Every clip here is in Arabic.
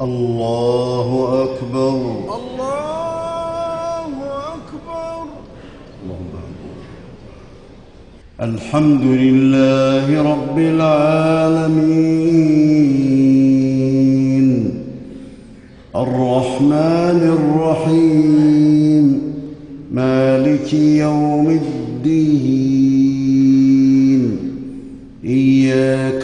الله أكبر. الله أكبر. اللهم الحمد لله رب العالمين. الرحمن الرحيم. مالك يوم الدين.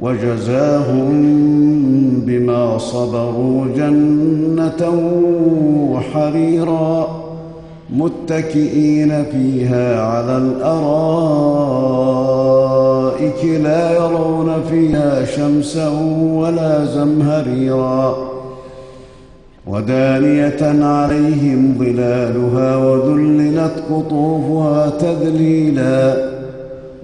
وجزاهم بما صبروا جنة وحريرا متكئين فيها على الأرائك لا يرون فيها شمسا ولا زمهريرا ودانية عليهم ظلالها وذللت قطوفها تذليلا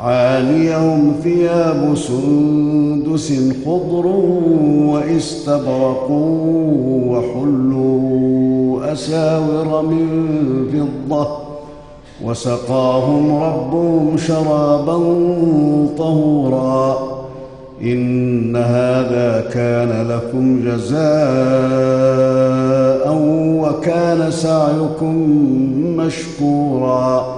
عاليهم ثياب سندس خضر واستبرقوا وحلوا أساور من فضة وسقاهم ربهم شرابا طهورا إن هذا كان لكم جزاء وكان سعيكم مشكورا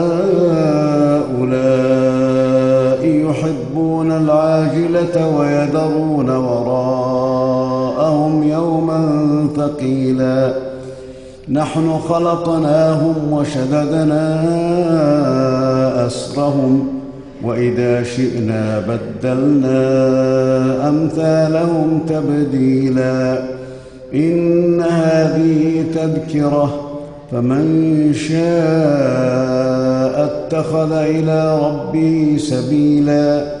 ويذرون وراءهم يوما ثقيلا. نحن خلقناهم وشددنا أسرهم وإذا شئنا بدلنا أمثالهم تبديلا. إن هذه تذكرة فمن شاء اتخذ إلى ربه سبيلا.